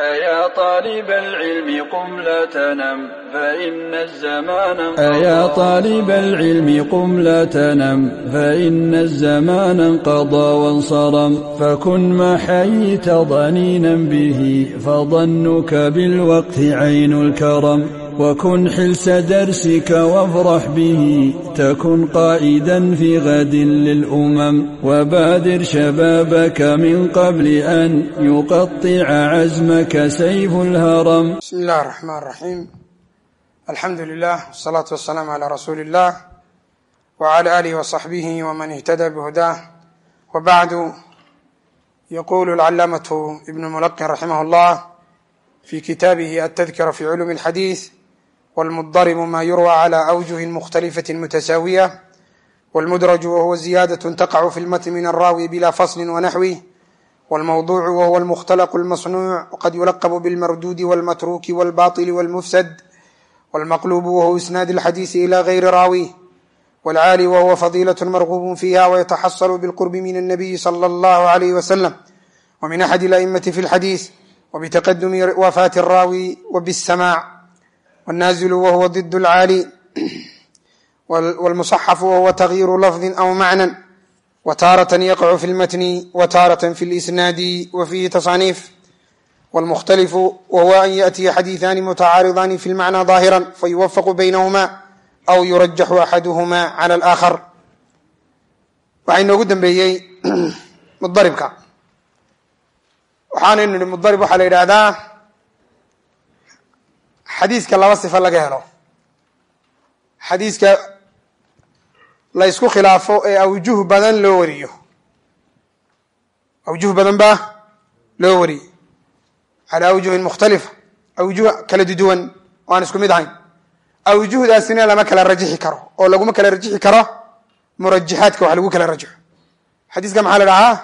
أيا طالب العلم قم لا تنم فإن الزمان أيا طالب العلم قم لا تنم فإن الزمان انقضى وانصرم فكن ما حييت ضنينا به فظنك بالوقت عين الكرم وكن حلس درسك وافرح به تكن قائدا في غد للأمم وبادر شبابك من قبل أن يقطع عزمك سيف الهرم بسم الله الرحمن الرحيم الحمد لله والصلاة والسلام على رسول الله وعلى آله وصحبه ومن اهتدى بهداه وبعد يقول العلامة ابن الملقن رحمه الله في كتابه التذكرة في علوم الحديث والمضطرب ما يروى على أوجه مختلفة متساوية والمدرج وهو زيادة تقع في المتن من الراوي بلا فصل ونحوه والموضوع وهو المختلق المصنوع وقد يلقب بالمردود والمتروك والباطل والمفسد والمقلوب وهو إسناد الحديث إلى غير راويه والعالي وهو فضيلة مرغوب فيها ويتحصل بالقرب من النبي صلى الله عليه وسلم ومن أحد الأئمة في الحديث وبتقدم وفاة الراوي وبالسماع والنازل وهو ضد العالي والمصحف وهو تغيير لفظ أو معنى وتارة يقع في المتن وتارة في الإسناد وفيه تصانيف والمختلف وهو أن يأتي حديثان متعارضان في المعنى ظاهرا فيوفق بينهما أو يرجح أحدهما على الآخر waxaa inoogu dambeeyey mudaribka waxaanaynu nihi mudarib waxaa la yidhaahdaa xadiiska laba sifo laga helo. Xadiiska la ysku khilaafo ee awjuh badan loo wariyo. Awjuh badan baa loo wariyey calaa awjuhin mukhtalifa awjuh kala duduwan oo aan isku mid ahayn. Awjuhdaasina lama kala rajixi karo oo laguma kala rajixi karo murajaxaadka wax lagu kala rajaxo xadiiska maxaa la dhahaa?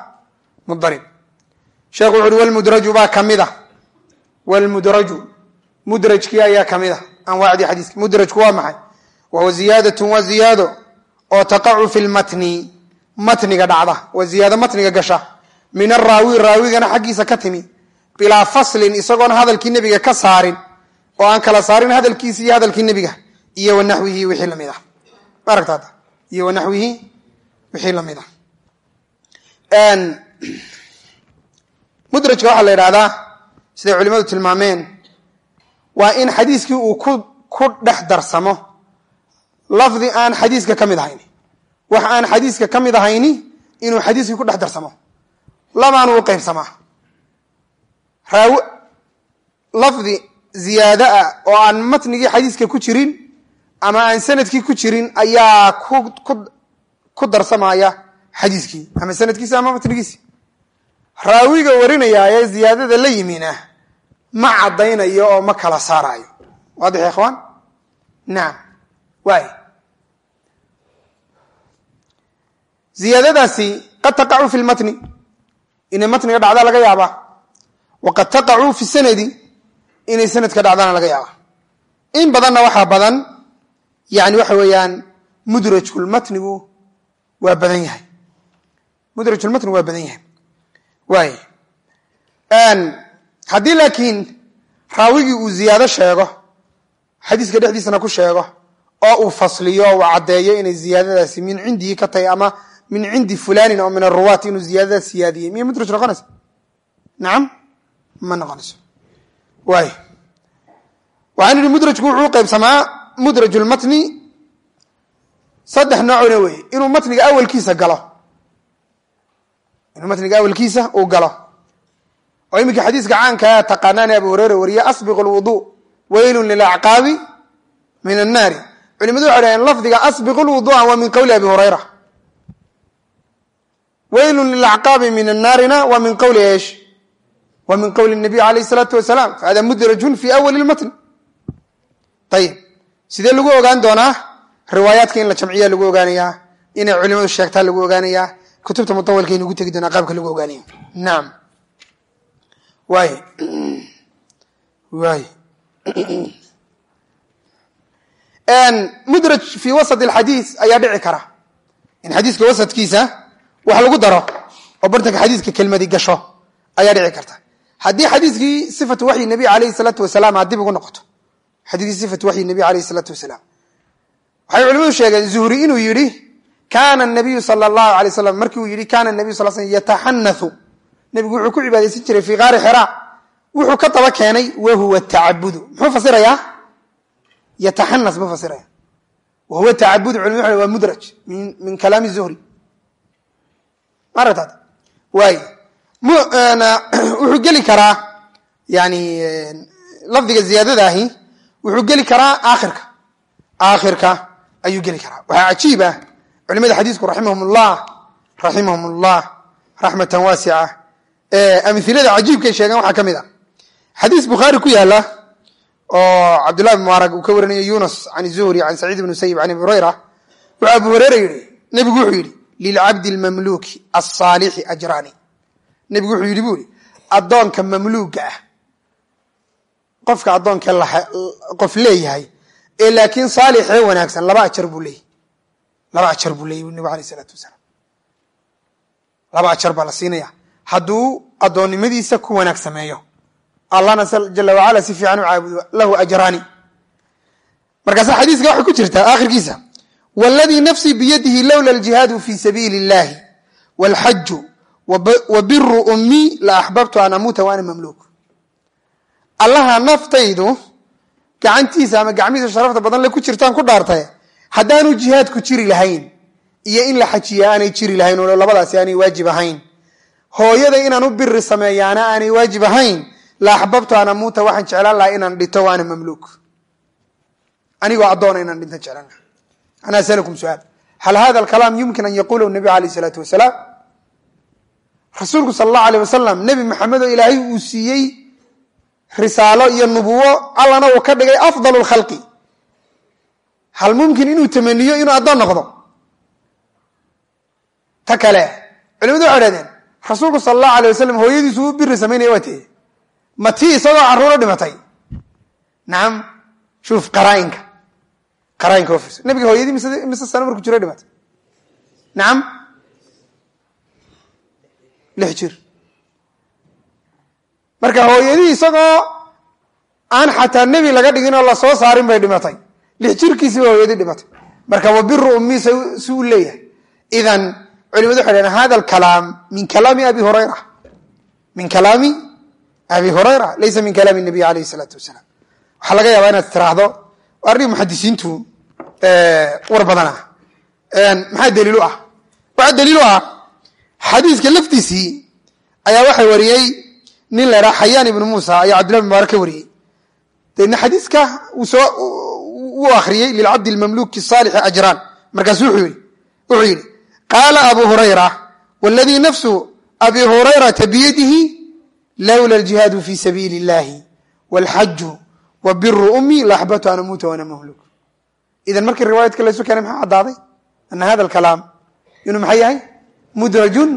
Mudarib. Sheekhu wuxu uhi walmudraju baa ka mid a walmudraju mudrajkii ayaa ka mid a anwaacdii xadiiska. Mudrajku waa maxay? Wahuwa ziyaadatun waa ziyaado oo taqacu fi lmatni matniga dhacda. Waa ziyaado matniga gasha. Min araawi raawigana xaggiisa ka timi. Bilaa faslin isagoon hadalkii nebiga ka saarin. Oo aan kala saarin hadalkiisi iyo hadalkii nebiga. Iyo wanaxwihi wixii la mid ah. Ma aragtaada iyo wanaxwihi wixii la mid ah. Mudrajka waxaa la waa in xadiiskii uu ku ku dhex darsamo. Lafdi aan xadiiska ka mid ahayni. Wax aan xadiiska ka mid ahayni inuu xadiiskii ku dhex darsamo. Labaanu u qaybsamaa. Raaw lafdi ziyaado ah oo aan matnigii xadiiska ku jirin ama aan sannadkii ku jirin ayaa ku darsamaya xadiiskii ama sanadkiisi ama matnigiisi raawiga warinaya ee ziyaadada la yimina ma caddaynayo oo ma kala saarayo. Waadix ikhwaan nacam waay. Ziyaadadaasi qad taqacu fi lmatni inay matniga dhacdaa laga yaabaa. Waqad taqacu fi sanadi inay sanadka dhacdaana laga yaabaa. In badanna waxaa badan yani waxa weeyaan mudrajkulmatnigu waa badan yahay. Mudrajulmatnigu waa badan yahay. Waay haddii laakiin raawigii uu ziyaado sheego xadiiska dhexdiisana ku sheego oo uu fasliyo uu caddeeyo inay ziyaadadaasi min cindihi ka tahay ama min cindi fulanin oo min aruwaati inuu ziyaadadaas siyaadiyey miyay mudraj noqonaysa? Nacam ma noqonayso. Waay waxaan idhi mudrajku wuxuu qaybsamaa mudrajulmatni saddex noocna wey. Inuu matniga awalkiisa galo. Inuu matniga awalkiisa uu galo oo iminka xadiiska caankaa taqaanaane abu hureyre wariye asbiqu lwudu weylun lilacqaabi min annaari culimadu waxay dhaheen lafdiga asbiqu lwudua waa min qowli abi hureyra weylun lilacqaabi min annaarina waa min qowli esh waa min qowli nabiy alayh isalaatu wasalaam fahada mudrajun fi awali lmatn ayib sidee lagu ogaan doonaa? Riwaayaadka in la jamciya lagu ogaanayaa inay culimadu sheegtaa lagu ogaanayaa kutubta mutawalkaynu ugu tegi doonaa qaabka lagu ogaanayo naam waay waay mudraj fi wasat alxadiis ayaa dhici kara. In xadiiska wasadkiisa wax lagu daro oo bartanka xadiiska kelmadi gasho ayaa dhici karta. Haddii xadiiskii sifatu waxyi nabi alayhi salaatu wasalaam dib ugu noqoto. Xadiiskii sifatu waxyi nabi alayhi salaatu wasalaam. Waxay culimadu sheegeen zuhri inuu yidhi kaana nabiyu sala allahu alay markii uu yidhi kaana nabiyu sal slam yataxanathu nebigu wuxuu ku cibaadaysan jiray fii kaari xiraa wuxuu ka daba keenay wahuwa tacabudu muxuu fasirayaa? Yataxanas buu fasiraya wahuwa tacabudu culimadu waa mudraj min kalaami zuhri. Maaragtaad waay wuxuu geli karaa yani lafdiga ziyaadadaahi wuxuu geli karaa aakhirka. Aakhirka ayuu geli karaa. Waxaa cajiib ah culimada xadiisku raximahum ullah raximahum ullah raxmatan waasica amhilada cajiibkay sheegaan waxaa ka mid a xadiis bukhaari ku yaalla oo cabdullahi bin mubaarag uu ka warinayo yunus can zuhri can saciid ibn musayib can abi hurayra wuxuu abu hureyra yihi nebigu wuxuu yidhi lilcabdi lmamluuki asaalixi ajraani. Nebigu wuxuu yidhi bu ihi addoonka mamluuga ah qofka addoonka qof leeyahay ee laakiin saalixee wanaagsan laba ajar buu leeyahy laba ajar buu leeyahy nebigu alayh isalaatu wasalaam. Laba ajar baa la siinaya hadduu addoonnimadiisa ku wanaag sameeyo. Allahna jala wacala si fiican u caabudo lahu ajraani. Markaasa xadiiska waxay ku jirtaa aakhirkiisa. Wladii nafsii biyadihi lowla aljihaadu fi sabiili اllahi wاlxaju wa biru ummii la axbabtu an amuuta waana mamluuk. Allaha naftaydu gacantiisa ama gacmihiisa sharafta badan le ku jirtaan ku dhaartay haddaanu jihaadku jiri lahayn iyo in la xajiya aanay jiri lahayn oo labadaasi aanay waajib ahayn hooyada inaan u biri sameeyaana aanay waajib ahayn la axbabtu an amuuta waxaan jeclaan lahaa inaan dhinto waana mamluuk. Anigoo addoona inaan dhinto jeclaan laha ana aslkum suaal. Hal hada alkalaam yumkin an yaqulahu nabiy alayh isalaatu wasalaam? Rasuulku sala allahu aleyh wasalam nebi maxamed oo ilaahay uu siiyey risaalo iyo nubuwo allana uu ka dhigay afdal lkhalqi hal mumkin inuu tamaniyo inuu addoon noqdo? Ta kale culimadu waxay hahdeen rasuulku sala allahu alay wasalam hooyadiisu u biri samaynaya waa tee. Ma tii isagoo carruuro dhimatay? Nacam shuuf qaraainka. Qaraainka oo nabiga hooyadii mise mise sano markuu jiro dhimatay? Nacam lix jir. Marka hooyadii isagoo aan xataa nebi laga dhigin oo la soo saarin bay dhimatay. Lix jirkiisiba hooyadii dhimatay. Marka wa biru ummii si uu leeyahay. Idan culimadu waxay dhaheen hada alkalaam min kalaami abi hurayra. Min kalaami abi hurayra laysa min kalaami nabiy alayh isalaatu wasalaam. Waxaa laga yaabaa inaad tiraahdo arrin muxadisiintu war badana maxaa daliilu ah? Waxaa daliilu ah xadiiska laftiisii ayaa waxa wariyey nin la idhaha xayaan ibnu muusa ayaa cabdillahi bin mubarak ka wariyey. Deedna xadiiska soo uu akhriyey lilcabdi lmamluki saalixi ajraan markaasu wuxuu yidhi qaala abu hurayra waladii nafsu abi hurayrata biyadihi lowla aljihaadu fi sabiili اllahi wاlxaju wa biru ummii laaxbatu an amuuta waana mamluuk idan markii riwaayadka laysu keenay maxaa caddaaday ana hada alkalaam inuu maxay yahay mudrajun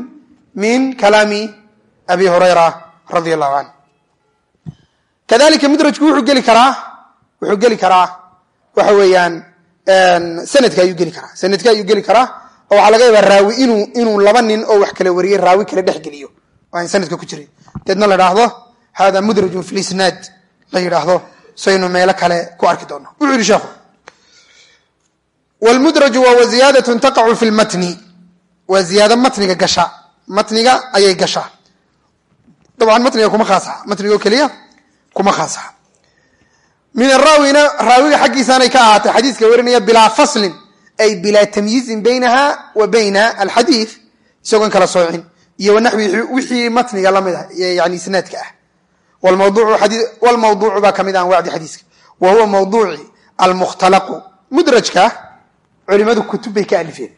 min kalaami abi hurayra radia allahu canh kadalika mudrajku wuxuu geli karaa wuxuu geli karaa waxa weeyaan sanadka ayuu geli karaa sanadka ayuu geli karaa oo waxaa laga yaabaa raawi inuu inuu laba nin oo wax kala wariyey raawi kala dhex geliyo. Oo aan sanadka ku jirin deedna la idhaahdo hada mudrajun fi lisnaad la yidhaahdo saynu meelo kale ku arki doono. Wuxuu yihi sheekhu wlmudraju waa ziyaadatu taqacu fi lmatni waa ziyaado matniga gasha. Matniga ayay gashaa dabcan matniga kuma khaasaha. Matniga oo keliya kuma khaasaha. Min araawina raawiga xaggiisaanay ka ahaatay xadiiska warinaya bilaa faslin ay bilaa tamyiizin baynaha wa bayna alxadiid isagoon kala soocin iyo wanaxwi wixii matniga la mid ah yani isnaadka ah wlmawduucu baa ka mid ah anwacdi xadiiska wa mawduuci almukhtalaqu mudrajka culimadu kutub bay ka alifeen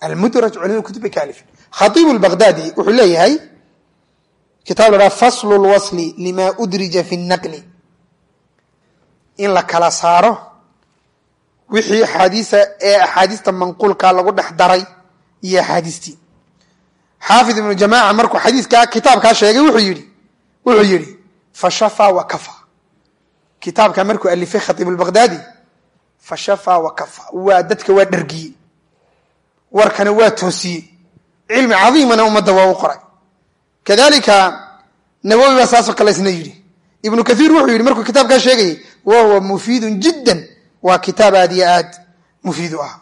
almudraj culimadu kutub bay ka alifeen khaiibu lbaghdadi wuxuu leeyahay kitaab la faslu lwasli lima udrija fi naqli in la kala saaro wixii ee axaadiista manquulka lagu dhex daray iyo axaadiistii. Xaafid ibnu jamaaca markuu xadiiskaa kitaabkaa sheegay wuxuu yidhi wuxuu yidhi fashafa wa kafa. Kitaabka markuu alifay khaiib lbaghdadi fashafa wa kafa. Waa dadka waa dhargiyey. Warkana waa toosiyey. Cilmi cadiimana ummadda waa u qoray. Kadalika nawowi baa saasoo kale isna yidhi. Ibnu kaiir wuxuu yidhi markuu kitaabkaa sheegayay wa huwa mufiidun jiddan waa kitaab aad iyo aad mufiid u ah.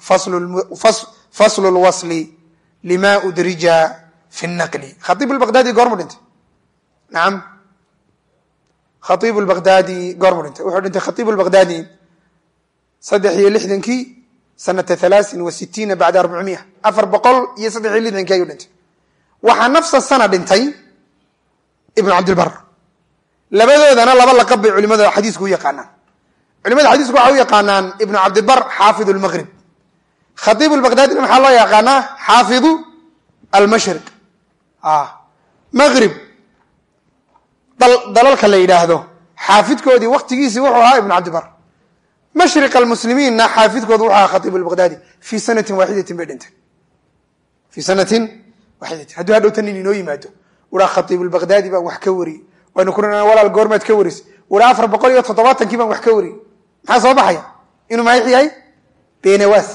Faslu lwasli lima udrija fi naqli khaiib lbaqdaadi goormu dhintay. Nacam khaiib lbaqdaadi goormu dhintay. Wuxuu dhintay khaiib lbaqdaadi saddex iyo lixdankii sanata halaasin wa sitiina bacda arbacmiya afar boqol iyo saddex iyo lixdankii ayuu dhintay. Waxaa nafsa sana dhintay ibnu cabdilbar. Labadoodana laba laqab bay culimada xadiisku u yaqaanaan culimada xadiisku waxay u yaqaanaan ibnu cabdilbar xaafid lmaqrib khaiib lbaqdaadina maxaa loo yaqaanaa? Xaafidu almashriq. Maqrib dalalka la yidhaahdo. Xaafidkoodii waktigiisii wuxuu ahaa ibnu cabdibar mashriq almuslimiinna xaafidkoodu wuxu ahaa khaiib lbaqdaadi fii sanatin waaxidatin bay dhinteen. Fii sanatin waaxidatin. Hadduu hadhowta nin inoo yimaado. Uraa khaiib lbaqdaadi baan wax ka wariyey waynu ku walaal goormaad ka warisay uraa maxaa soo baxaya? Inuu maxay yahay? Benawas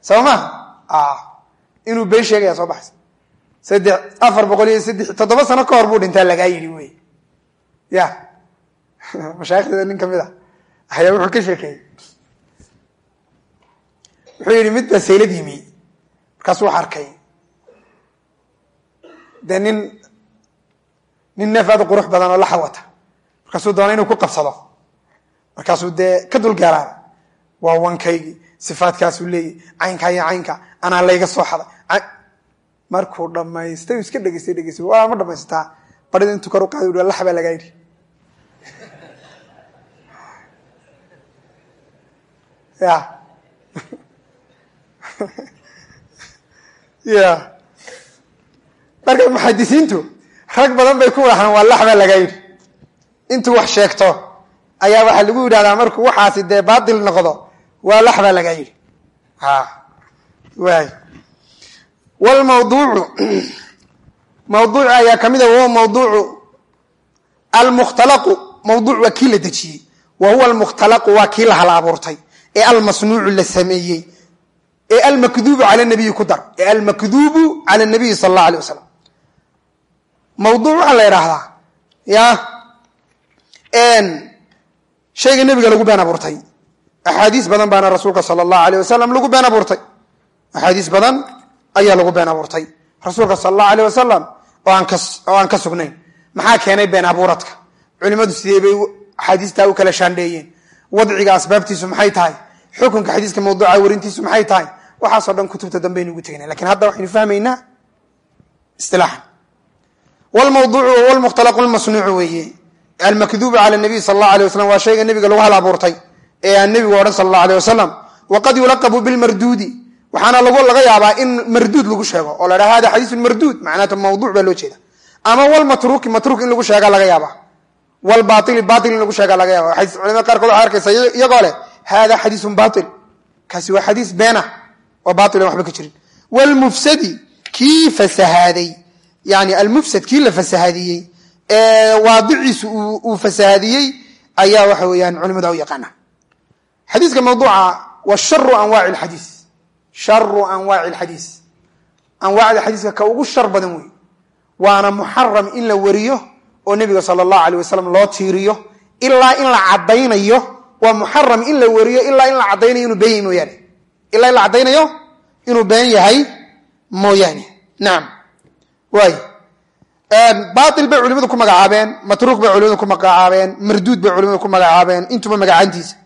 soo maha inuu been sheegaya soo baxaysa. Saddex afar boqol iyo saddex toddoba sano ka hor buu dhintaa lagaa yidhi wey. Ya. Mashaaikhdeda nin ka mid a ayaa wuxuu ka sheekeeyey wuxuu yidhi mid baa saylad yimi. Markaasuu wax arkay. Dee nin nin neef aad u qurux badan oo la xawata markaasuu doona inuu ku qabsado markaasuu dee ka dulgeeraan waa wankaygii sifaadkaasuu leeyahy caynkaa iyo caynka. Anaa layga soo xaday. Markuu dhamaystay iska dhegeystay waa ma dhamaysataa barida intuu kor u qaada ui lagaa yidhi. Ya ya marka muxadisiintu rag badan bay ku dhahaan waa lax baa lagaa yidhi. Intuu wax sheegto ayaa waxaa lagu yidhahdaa markuu waxaasi dee baatil noqdo waa lax baa lagaa yidhi. Waay. Wlmawduucu mawduuc ayaa ka mid a wahuwa mawduucu almukhtalaqu mawduuc waa kii la dejiyey wa huwa almukhtalaqu waa kii la hal abuurtay ee almasnuucu la sameeyey ee almakduubu cala nabiyi ku dar ee almakduubu cala nabiyi sala allahu alay wasalam mawduuc waxaa la idhaahdaa ya shayga nebiga lagu been abuurtay. Axaadiis badan baana rasuulka sala allahu alayh wasalam lagu been abuurtay. Axaadiis badan ayaa lagu been abuurtay. Rasuulka sala allahu alayh wasalam oo aan ka sugnayn maxaa keenay been abuuradka culimadu sidee bay axaadiistaa u kala shaandheeyeen? Wadciga asbaabtiisu maxay tahay? Xukunka xadiiska mawduuca warintiisu maxay tahay? Waxaasoo dhan kutubta dambaynu ugu tegna laakiin hadda waxaynu fahmaynaa isilaaxan wlmawduucu wahuwa lmukhtalaqu lmasnuucu weeye almakduubu cala nabiy sala allahu alay wasalam waa shayga nebiga lagu hal abuurtay ee aan nebigu odhan sala allahu alay wasalam waqad yulaqabu bilmarduudi waxaana laga yaabaa in marduud lagu sheego. Oo la dhaha hada xadiisun marduud. Macnaata mawduuc baa loo jeeda. Ama walmatruuki matruuk in lagu sheega laga yaaba walbaili bail in lagu sheega laga yaaba culamada qaarkood waxaa arkaysa iyagoo leh hada xadiisun bail kaasi waa xadiis beena oo bailan waxba ka jirin. Wlmufsadi kii fasahaaday. Yani almufsad kii la fasahadiyey. ee waadiciisu uu fasahadiyey ayaa waxa weeyaan culimada u yaqaana xadiiska mawduuca wa sharu anwaaci lxadiis sharu anwaaci lxadiis anwaacda xadiiska ka ugu shar badan wey waana muxaram in la wariyo oo nebiga sala allahu alayh wasalam loo tiiriyo ilaa in la caddaynayo. Waa muxaram in la wariyo ilaa in la caddaynayo inuu been yahay mooyaane. Ilaa in la caddaynayo inuu been yahay mooyaane. Nacam waay bail bay culimadu ku magacaabeen matruuk bay culimadu ku magacaabeen marduud bay culimadu ku magacaabeen intuba magacaantiisa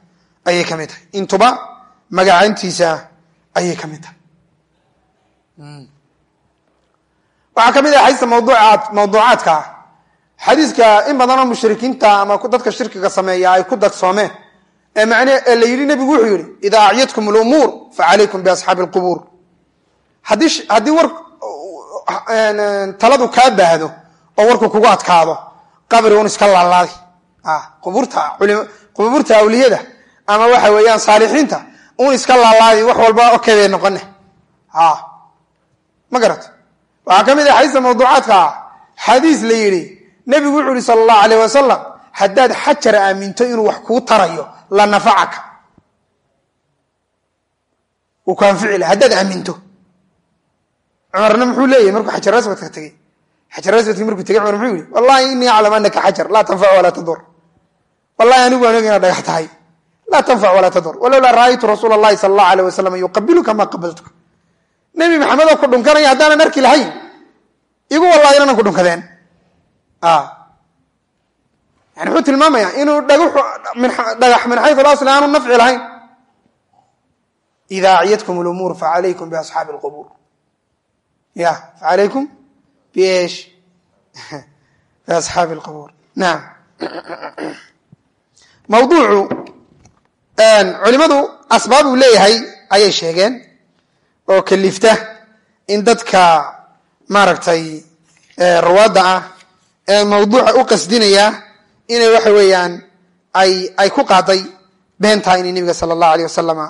ayay ka mid tahay. Intuba magacaantiisa ayay ka mid tahay. Waxaa ka mid ah xadiiska mawduucaad mawduucaadka. Ah xadiiska in badanoo mushrikiinta ama dadka shirkiga sameeya ay ku dagsoomeen ee ee la yidhi nebigu wuxuu yidhi idaa acyadkum lumuur facalaykum biasxaabi alqubuur. Haddii haddii war taladu kaa baahdo oo warku kugu adkaado qabri un iska laalaadi. Qubuurta qubuurta awliyada ama waxa weeyaan saalixiinta un iska laalaadi wax walba okay bay noqone ma garat waxaa ka mid ah xadiiska mawduucaadka ah la yidhi nebigu wuxuu yihi sala allahu alayh wasalam haddaad xajar aaminto inuu wax kuu tarayo la nafacaka. Wuu ku anfici laha haddaad aaminto cumarna muxuu leeyahy markuu xajar aswadka tegey xajaraswadkii markuu tegay cumar muxuu yihi wallahi inii aclam anaka xajar laa tanfac walaa tadur wallahi anigu og inaad dhagax tahay laa tanfac walaa tadur walowlaa ra'aytu rasuula allahi sala allahu alayh wasalam yuqabiluka ma qabaltuka nebi maxamedoo ku dhunkanaya haddaanan arki lahayn igu wallahi inanan ku dhunkadeen. Yani wuxuu tilmaamaya inuu dhagax min xayu lasli aanu nafci lahayn. Ida lumuur facalaykum biasxaabi lqubuur ya facalaykum bish biasxaabi lqubuur naam mawduucu culimadu asbaab uu leeyahay ayay sheegeen oo kalifta in dadka maaragtay ruwaadda ah ee mawduuca u qasdinaya inay waxa weeyaan ay ay ku qaaday beentaa inay nebiga sala allahu aleyh wasalama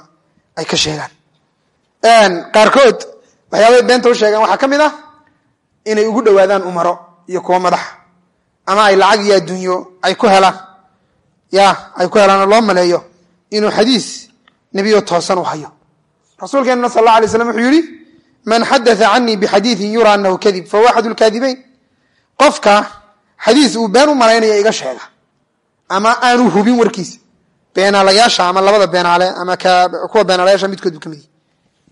ay ka sheegaan qaarkood waxyaabay beenta u sheegaan. Waxaa ka mid ah inay ugu dhowaadaan umaro iyo kuwa madaxa ama ay lacag iyo adduunyo ay ku helaan. Ya ay ku helaan oo loo maleeyo inuu xadiis nebiyo toosan u hayo. Rasuulkeenuna sal alla alay slam wuxuu yihi man xadaa canii bixadiiin yura anahu kadib fahuwa axad lkaadibeyn qofka xadiis uu been u malaynaya iga sheega. Ama aanu hubin warkiisa beenaalayaasha ama labada beenaale ama kuwa beenaalayaasha midkood bu ka mid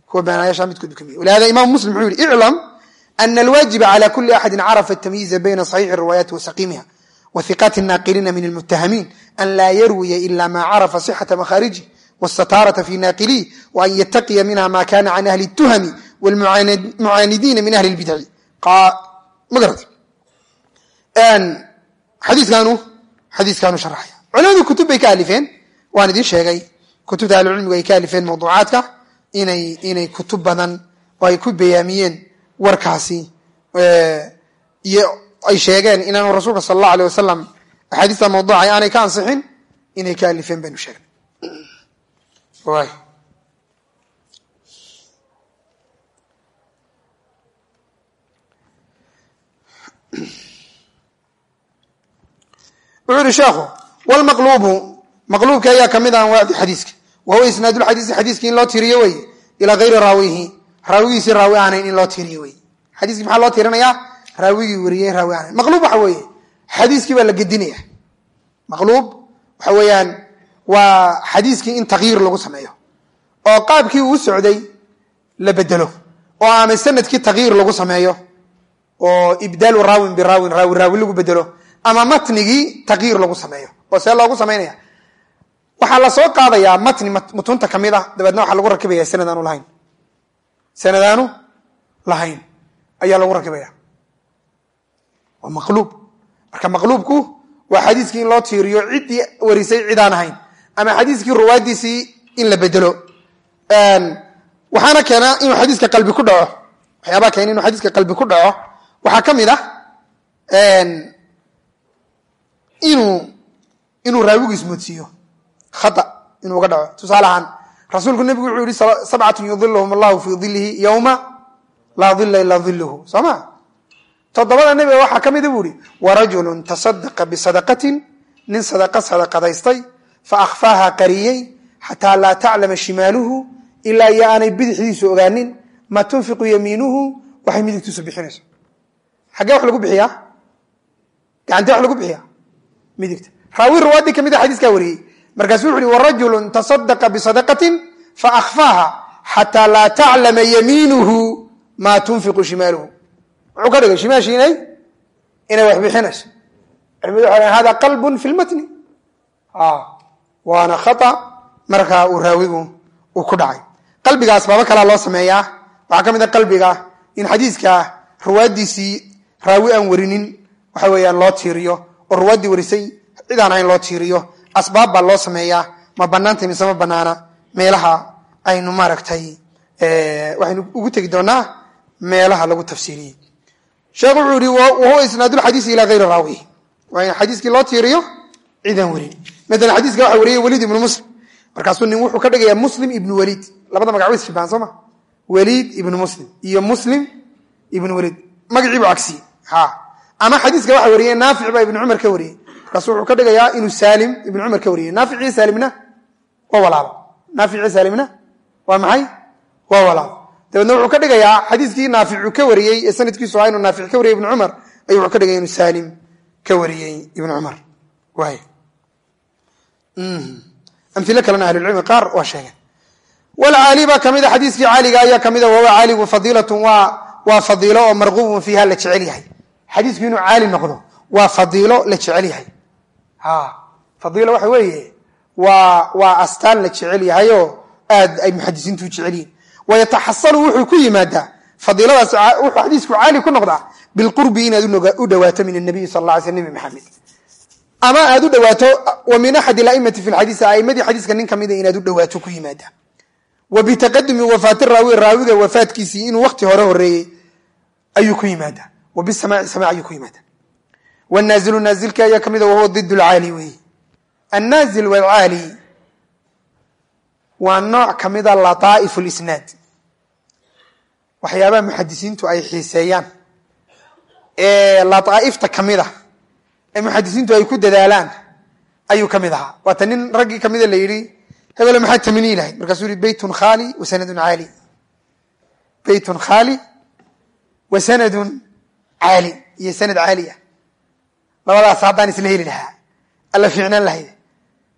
kuwa beenaalayaasha midkood bu ka mid walihada imam muslim wuxuu yihi iclam ana alwaajiba cala kuli axadi carafa tamyiiza bayna saxiixi riwaayaati wa saqiimiha wa hiqaati naaqiliina min almutahamiin an laa yarwiya ila ma carafa sixata makhaariji wاstataarata fi naaqilihi wa an yataqiya minha ma kana can ahli اtuhami wاlmucaanidiina min ahli اlbidci ma garata xadiiskaanu xadiiskaanu sharaxaya culimadu kutub bay ka alifeen waan idiin sheegay kutubta ahlucilmigu ay ka alifeen mawduucaadka inay inay kutub badan oo ay ku bayaamiyeen warkaasi iyo ay sheegeen inaanu rasuulka sala allahu aleh wasalam axaadiista mawduuca aanay ka ansixin inay ka alifeen baynu sheegnay wuxuu ihi sheekhu wlmaqluubu maqluubka ayaa ka mid ah anwaacdi xadiiska wa huwa isnaadulxadiisi xadiiski in loo tiriyo wey ilaa hayri raawihi. Raawigiisii raawi aanayn in loo tiriyo wey. Xadiiskii maxaa loo tirinayaa? Raawigii wariyey raawi aanayn maqluub waxa weeye xadiiskii baa la gedinaya. Maqluub waxa weeyaan waa xadiiskii in takyiir lagu sameeyo. Oo qaabkii uu socday la bedelo oo ama sannadkii takyiir lagu sameeyo. Oo ibdaalu raawin biraawin raawi raawi lagu bedelo ama matnigii takyiir lagu sameeyo. Oo see loogu samaynaya waxaa la soo qaadayaa matni mutunta ka mid ah. Dabeedna waxaa lagu rakibaya sanad aanu lahayn. Sanad aanu lahayn. Ayaa lagu rakibaya. Waa maqluub. Marka maqluubku waa xadiiskii in loo tiiriyo ciddii warisay cid aan ahayn. Ama xadiiskii ruwaadiisii in la bedelo waxaana keena inuu xadiiska qalbi ku dhaco. Waxyaabaa keena inuu xadiiska qalbi ku dhaco. Waxaa ka mid ah inuu inuu raawigu ismoodsiiyo khata inuu uga dhaco. Tusaale ahaan rasuulku nebigu wuxuu yihi sabcatun yudiluhum allahu fii dilihi yowma laa dila ilaa diluhu soo ma toddobada nebiga waxaa ka mida buu ihi warajulun tasadaqa bisadaqatin nin sadaqa sadaqadaystay fa akhfaaha qariyey xataa laa taclama shimaaluhu ilaa iyo aanay bidixdiisu ogaanin maa tunfiqu yamiinuhu. Waxay midigtiisu bixinayso. Xaggee wax lagu bixiyaa? Gacantee wax lagu bixiyaa? Midigta. Raawi rawaadii ka mid a xadiiskaa wariyey markaasu wuxu uhi warajulun tasadaqa bisadaqatin faakfaaha xataa laa taclama yamiinuhu maa tunfiqu shimaaluhu. Muxuu ka dhigay shimaashi inay inay wax bixinayso. Waxay dhahen hada qalbun fi lmatni waana khata. Markaa uu raawigu uu ku dhacay. Qalbiga asbaabo kalea loo sameeyaa. Waxaa ka mid a qalbiga in xadiiska ruwaadiisii raawi aan warinin waxa weeyaan loo tiiriyo oo ruwaaddii warisay cid aan ahayn loo tiiriyo asbaab baa loo sameeyaa. Ma banaantay mise ma banaana meelaha aynu maaragtay waxaynu ugu tegi doonaa meelaha lagu tafsiiriyey. Sheekh wuxuu yihi wahuwa isnaadulxadiisi ilaa hayri raawi. Waa in xadiiskii loo tiiriyo cidaan warin maalan xadiiska waxa wariyey waliid ibnu muslim. Markaasuu nin wuxuu ka dhigayaa muslim ibnu waliid. Labada magac ways shibaan soo ibnu muslim iyo muslim ibnu waliid. Magaciibu cagsiyey ha ama xadiiska waxa wariyey naafic baa ibnu cumar ka wariyey markaasu wuxuu ka dhigayaa inuu saalim ibnu cumar ka wariyey naaficii saalimna waa walaalo naaficii saalimna waa maxay? Waa walaalo dabeedna wuxuu ka dhigayaa xadiiskii naaficu ka wariyey ee sanadkiisu ahaa inuu naafic ka wariyey ibnu cumar ayuu wuxuu ka dhigay inuu saalim ka wariyey ibnu cumar. Waay amilo kalena ahlulcilmi qaar waa sheegeen. Walcaali baa kamida xadiiskii caaliga ayaa kamida wahuwa caaligu fadiilatun waa fadiilo oo marquubun fiiha la jecel yahay. Xadiisku inuu caali noqdo waa fadiilo la jecel yahay fadiilo waxa weeye waa waa astaan la jecel yahayoo aad ay muxadisiintu jecel yihiin wayataxasalu wuxuu ku yimaadaa fadiiladaas wuxuu xadiisku caali ku noqdaa bilqurbi inaad u dhawaato min anabiyi sal la sl nebi maxamed ama aad u dhawaato wa min axad aimati fi xadiis aimadii xadiiska nin kamida inaad u dhawaato ku yimaada wa bitaqadumi wafaati raawi raawiga wafaatkiisii inuu wakti hore horeeyey ayuu ku yimaada wa bisamaci sama ayuu ku yimaada wanaazilu naazilka ayaa kamida wahuwa did lcaali wey annaazil waalcaali waa nooc kamida lataaif lisnaad waxyaabaha muxadisiintu ay xiiseeyaan ee lataaifta kamida ee muxadisiintu ay ku dadaalaan ayuu ka mid ahaa waata nin raggii kamida la yidhi hebele maxaa tamini lahayd markaasuu yihi beytun khaali wa sanadun caali beytun khaali wa sanadun caali iyo sanad caali labadaas haddaan isla heli lahaa. Alla fiicnaan lahayd.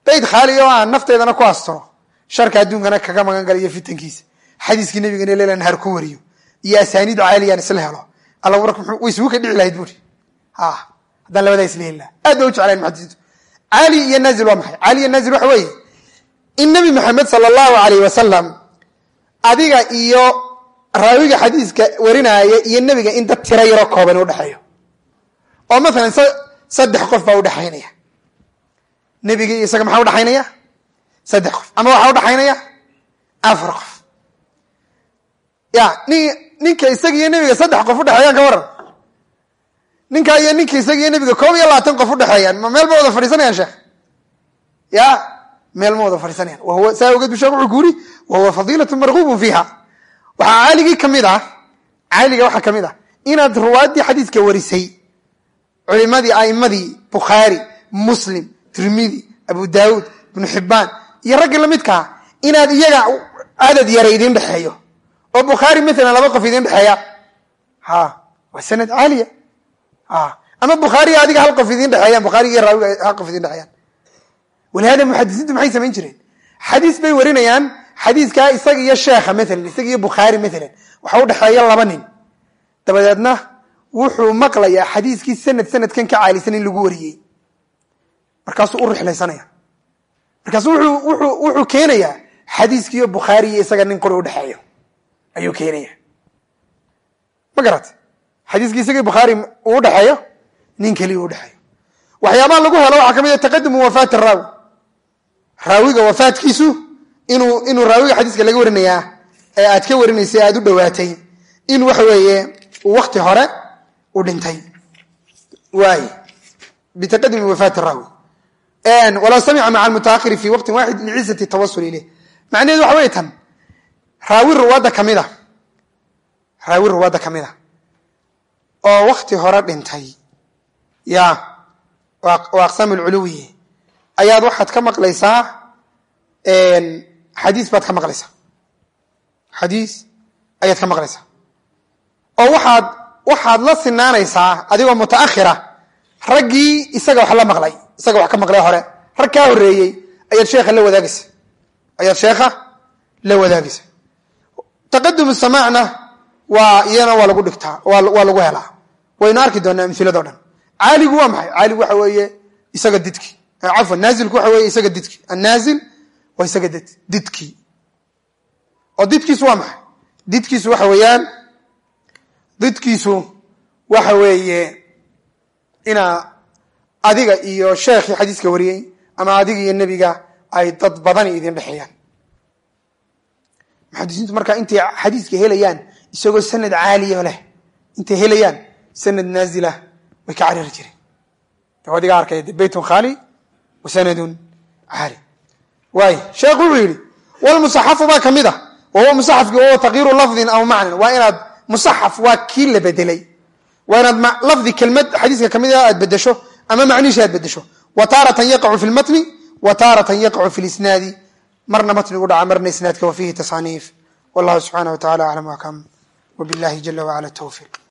Beyt khaali oo aan nafteedana ku asturo. Sharka adduunkana kaga magan gala iyo fitankiisa. Xadiiskii nabigana leela nahar ku wariyo. Iyo asaaniid caaliyaan isla helo. Alla warka way isugu ka dhici lahayd buuri haddaan labadaa isla heli laha aad ba u jeclayn muxadisiintu. Caali iyo naazil waa maxay? Caali iyo naazil waxa weeye. In nebi maxamed sala allahu alayh wasalam adiga iyo raawiga xadiiska warinaaya iyo nebiga in dad tiro yaroo kooban udhexeeyo oo maalan saddex qof baa udhexaynaya nebiga iyo isaga maxaa udhexaynaya saddex qof. Ama waxaa udhexaynaya afar qof. Ya nin ninka isaga iyo nebiga saddex qof udhexeeyaan ka waran. Ninkaa iyo ninka isaga iyo nebiga koob iyo labaatan qof udhexeeyaan ma meel ma wada fadhiisanayaan sheekh? Ya meel ma wada fadhiisanayaan. Wahuwa saa ogeed bu sheekh wuxuu ku wahuwa fadiilatu marguubun fiiha. Waxaa caaligii ka mid ah caaliga waxaa ka mid ah inaad ruwaaddii xadiiska warisay culimadii aimadii bukhaari muslim tirmidi abu daawuud ibnu xibbaan iyo raggii lamidkaa inaad iyaga adad yara idin dhexeeyo. Oo bukhaari maalan laba qof idin dhexeeya. Ha waa sanad caaliya. Ama bukhaariga adiga hal qof idin dhexeeyaan bukhaariga iyo raawiga hal qof idin dhexeeyaan. Walihada muxadisiintu maxay samayn jireen? Xadiis bay warinayaan xadiiskaa isaga iyo sheekha maalan isaga iyo bukhaari maalan waxa udhexeeya laba nin. Dabadeedna wuxuu maqlayaa xadiiskii sanad sanadkan ka caalisan in lagu wariyey. Markaasuu u rixlaysanaya markaasu wuxuu keenayaa xadiiskiiyo bukhaari isaga nin qori udhexeeyo ayuu keenaya ma garat xadiiskii isagii bukhaari uu udhexeeyo nin keliya u udhexeeyo waxyaabaha lagu helo waxaa ka mid a taqadumu wafaati raawi. Raawiga wafaatkiisu inuu inuu raawiga xadiiska laga warinayaa ee aad ka warinaysay aad u dhawaatay in waxa weeye wakti hore u dhintay waay bitaqadumi wafaati raawi. Walaw samica maca almutaahiri fi waqtin waaxid liciisati tawasul ileyh macnaheedu waxa wey tan raawi ruwaadda ka mid a raawi ruwaadda ka mid a oo wakti hore dhintay ya waa aqsaam alculuwi ayaad waxaad ka maqlaysaa xadiis baad ka maqlaysaa. Xadiis ayaad ka maqlaysaa. Oo waxaad waxaad la sinaanaysaa adigoo mutaakhira. Raggii isaga wax la maqlay isaga wax ka maqlay hore. Rag kaa horeeyey ayaad sheekha la wadaagaysa. Ayaad sheekha la wadaagaysa. Taqadum samaacna waa iyana waa lagu dhigtaa waa lagu helaa. Waynu arki doonaa amilado dhan. Caaligu waa maxay? Caaligu waxa weeye isaga didki. Cafwan naazilku waxa weeye isaga didki. Annaazil waa isaga did didki. Oo didkiisu waa maxay? Didkiisu waxa weeyaan didkiisu waxa weeye inaa adiga iyo sheekhii xadiiska wariyey ama adiga iyo nebiga ay dad badani idin dhexeeyaan muxadisiintu markaa intay xadiiska helayaan isagoo sanad caaliyo leh intay helayaan sanad naazilah way ka cariri jireen. De adiga arkay de beytun khaali wa sanadun caali. Waay sheekhu wuxuu yidhi walmusaxafu baa ka mid a wahuwa musaxafki wahuwa takyiru lafdin aw macnan. Waa inaad musaxaf waa kii la bedelay. Waa inaad lafdi kelmad xadiiska ka mid aad bedesho ama macnihiisi aad bedesho wa taaratan yaqacu fi lmatni wa taaratan yaqacu fi lisnaadi marna matnigu dhaca marna isnaadka wa fihi tasaaniif. Wallahu subxaanah wa tacala aclam akam wbillahi jala wacala tawfiq